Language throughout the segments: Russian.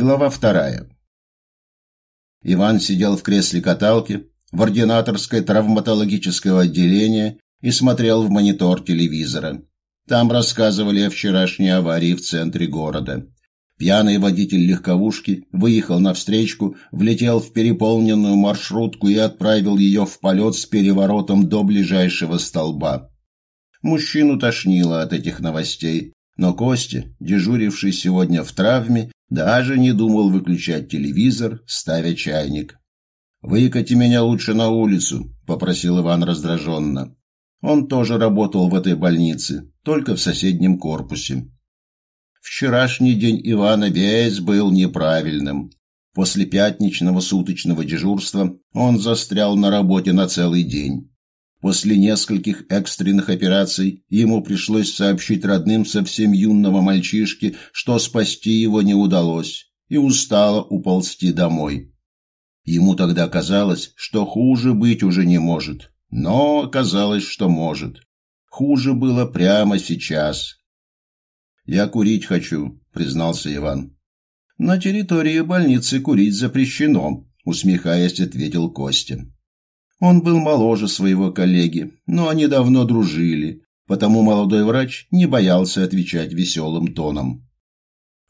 Глава вторая. Иван сидел в кресле каталки в ординаторской травматологического отделения и смотрел в монитор телевизора. Там рассказывали о вчерашней аварии в центре города. Пьяный водитель легковушки выехал на встречку, влетел в переполненную маршрутку и отправил ее в полет с переворотом до ближайшего столба. Мужчину тошнило от этих новостей, но Костя, дежуривший сегодня в травме, даже не думал выключать телевизор, ставя чайник. «Выкати меня лучше на улицу», — попросил Иван раздраженно. Он тоже работал в этой больнице, только в соседнем корпусе. Вчерашний день Ивана весь был неправильным. После пятничного суточного дежурства он застрял на работе на целый день. После нескольких экстренных операций ему пришлось сообщить родным совсем юного мальчишки, что спасти его не удалось, и устало уползти домой. Ему тогда казалось, что хуже быть уже не может, но оказалось, что может. Хуже было прямо сейчас. «Я курить хочу», — признался Иван. «На территории больницы курить запрещено», — усмехаясь, ответил Костя. Он был моложе своего коллеги, но они давно дружили, потому молодой врач не боялся отвечать веселым тоном.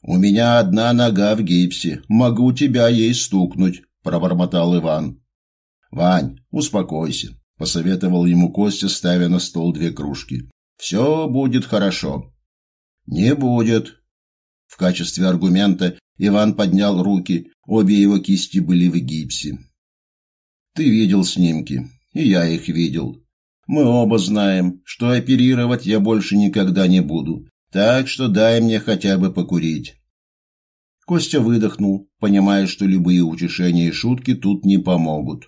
«У меня одна нога в гипсе, могу тебя ей стукнуть», – пробормотал Иван. «Вань, успокойся», – посоветовал ему Костя, ставя на стол две кружки. «Все будет хорошо». «Не будет». В качестве аргумента Иван поднял руки, обе его кисти были в гипсе. Ты видел снимки, и я их видел. Мы оба знаем, что оперировать я больше никогда не буду, так что дай мне хотя бы покурить. Костя выдохнул, понимая, что любые утешения и шутки тут не помогут.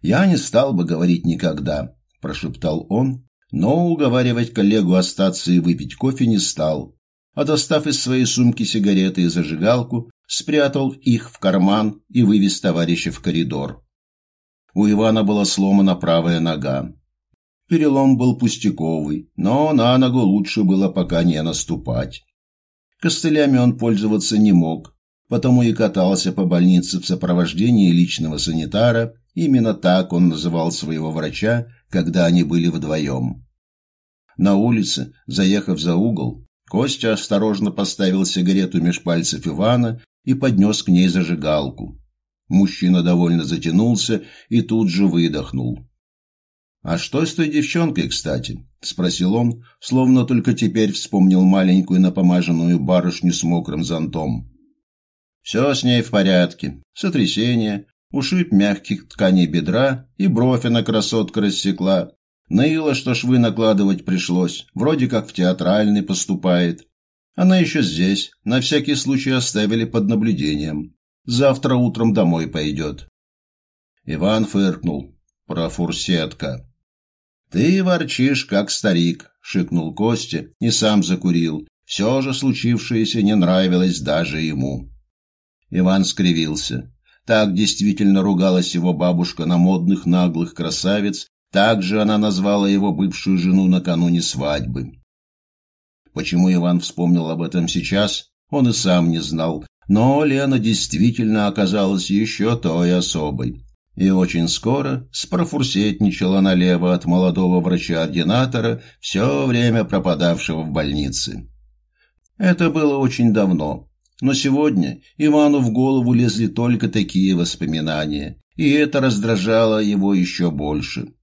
«Я не стал бы говорить никогда», – прошептал он, но уговаривать коллегу остаться и выпить кофе не стал, а достав из своей сумки сигареты и зажигалку, спрятал их в карман и вывез товарища в коридор. У Ивана была сломана правая нога. Перелом был пустяковый, но на ногу лучше было пока не наступать. Костылями он пользоваться не мог, потому и катался по больнице в сопровождении личного санитара, именно так он называл своего врача, когда они были вдвоем. На улице, заехав за угол, Костя осторожно поставил сигарету меж пальцев Ивана и поднес к ней зажигалку. Мужчина довольно затянулся и тут же выдохнул. «А что с той девчонкой, кстати?» – спросил он, словно только теперь вспомнил маленькую напомаженную барышню с мокрым зонтом. «Все с ней в порядке. Сотрясение, ушиб мягких тканей бедра и бровь она красотка рассекла. Ныло, что швы накладывать пришлось, вроде как в театральный поступает. Она еще здесь, на всякий случай оставили под наблюдением. Завтра утром домой пойдет. Иван фыркнул. Профурсетка. Ты ворчишь, как старик, шикнул Костя и сам закурил. Все же случившееся не нравилось даже ему. Иван скривился. Так действительно ругалась его бабушка на модных наглых красавиц, так же она назвала его бывшую жену накануне свадьбы. Почему Иван вспомнил об этом сейчас, он и сам не знал, но Лена действительно оказалась еще той особой. И очень скоро спрофурсетничала налево от молодого врача-ординатора, все время пропадавшего в больнице. Это было очень давно, но сегодня Ивану в голову лезли только такие воспоминания, и это раздражало его еще больше.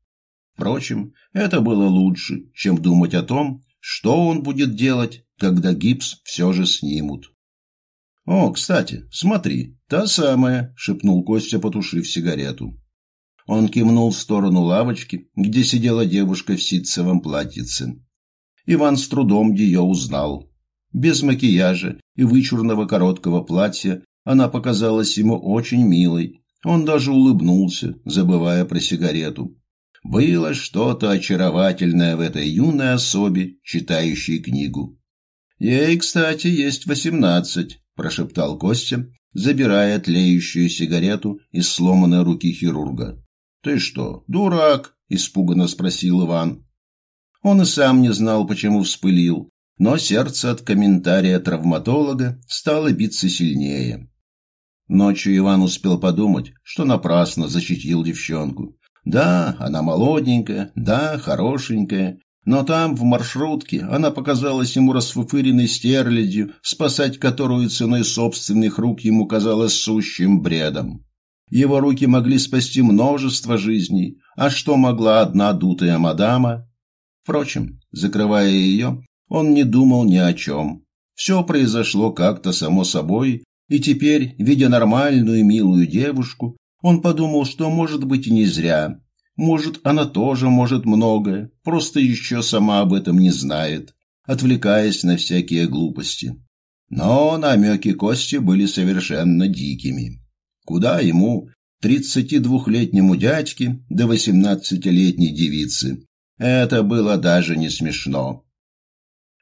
Впрочем, это было лучше, чем думать о том, что он будет делать, когда гипс все же снимут. «О, кстати, смотри, та самая», — шепнул Костя, потушив сигарету. Он кивнул в сторону лавочки, где сидела девушка в ситцевом платьице. Иван с трудом ее узнал. Без макияжа и вычурного короткого платья она показалась ему очень милой. Он даже улыбнулся, забывая про сигарету. Было что-то очаровательное в этой юной особе, читающей книгу. Ей, кстати, есть восемнадцать, – прошептал Костя, забирая тлеющую сигарету из сломанной руки хирурга. «Ты что, дурак?» – испуганно спросил Иван. Он и сам не знал, почему вспылил, но сердце от комментария травматолога стало биться сильнее. Ночью Иван успел подумать, что напрасно защитил девчонку. Да, она молоденькая, да, хорошенькая, но там, в маршрутке, она показалась ему расфуфыренной стерлядью, спасать которую ценой собственных рук ему казалось сущим бредом. Его руки могли спасти множество жизней, а что могла одна дутая мадама? Впрочем, закрывая ее, он не думал ни о чем. Все произошло как-то само собой, и теперь, видя нормальную милую девушку, он подумал, что, может быть, и не зря. Может, она тоже может многое, просто еще сама об этом не знает, отвлекаясь на всякие глупости. Но намеки Кости были совершенно дикими. Куда ему, тридцати двухлетнему дядьке, до восемнадцатилетней девицы? Это было даже не смешно.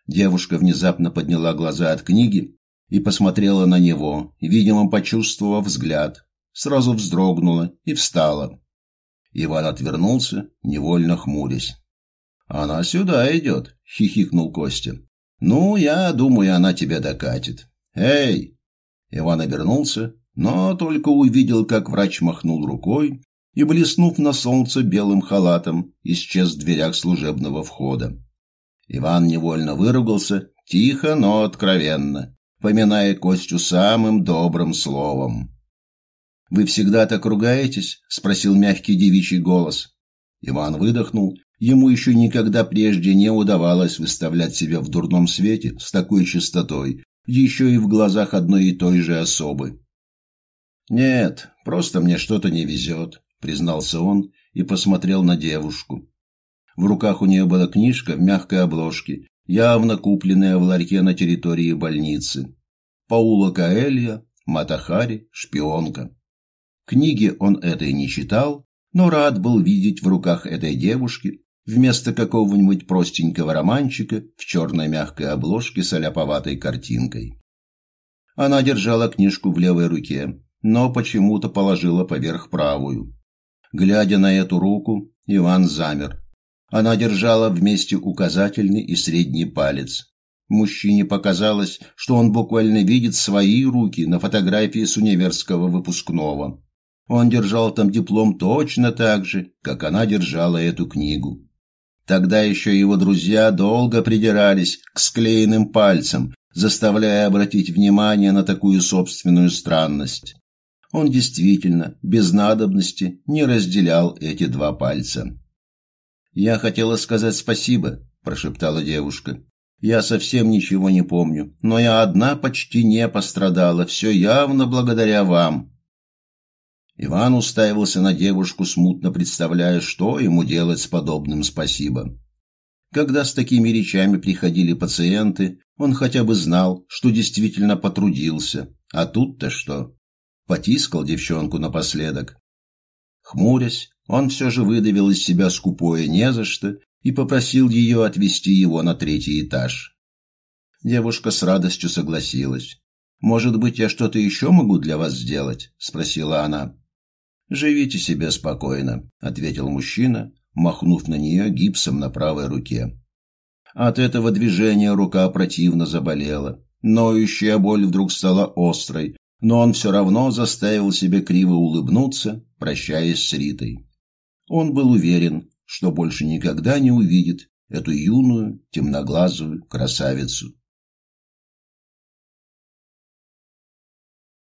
Девушка внезапно подняла глаза от книги и посмотрела на него, видимо, почувствовав взгляд. Сразу вздрогнула и встала. Иван отвернулся, невольно хмурясь. «Она сюда идет», — хихикнул Костя. «Ну, я думаю, она тебя докатит». «Эй!» Иван обернулся, но только увидел, как врач махнул рукой и, блеснув на солнце белым халатом, исчез в дверях служебного входа. Иван невольно выругался, тихо, но откровенно, поминая Костю самым добрым словом. «Вы всегда так ругаетесь?» — спросил мягкий девичий голос. Иван выдохнул. Ему еще никогда прежде не удавалось выставлять себя в дурном свете с такой чистотой, еще и в глазах одной и той же особы. «Нет, просто мне что-то не везет», — признался он и посмотрел на девушку. В руках у нее была книжка в мягкой обложке, явно купленная в ларьке на территории больницы. Паула Каэлья, Матахари, шпионка. Книги он этой не читал, но рад был видеть в руках этой девушки вместо какого-нибудь простенького романчика в черной мягкой обложке с аляповатой картинкой. Она держала книжку в левой руке, но почему-то положила поверх правую. Глядя на эту руку, Иван замер. Она держала вместе указательный и средний палец. Мужчине показалось, что он буквально видит свои руки на фотографии с универского выпускного. Он держал там диплом точно так же, как она держала эту книгу. Тогда еще его друзья долго придирались к склеенным пальцам, заставляя обратить внимание на такую собственную странность. Он действительно, без надобности, не разделял эти два пальца. «Я хотела сказать спасибо», – прошептала девушка. «Я совсем ничего не помню, но я одна почти не пострадала, все явно благодаря вам». Иван уставился на девушку, смутно представляя, что ему делать с подобным спасибо. Когда с такими речами приходили пациенты, он хотя бы знал, что действительно потрудился. А тут-то что? Потискал девчонку напоследок. Хмурясь, он все же выдавил из себя скупое не за что и попросил ее отвезти его на третий этаж. Девушка с радостью согласилась. «Может быть, я что-то еще могу для вас сделать?» – спросила она. «Живите себе спокойно», — ответил мужчина, махнув на нее гипсом на правой руке. От этого движения рука противно заболела. Ноющая боль вдруг стала острой, но он все равно заставил себя криво улыбнуться, прощаясь с Ритой. Он был уверен, что больше никогда не увидит эту юную, темноглазую красавицу.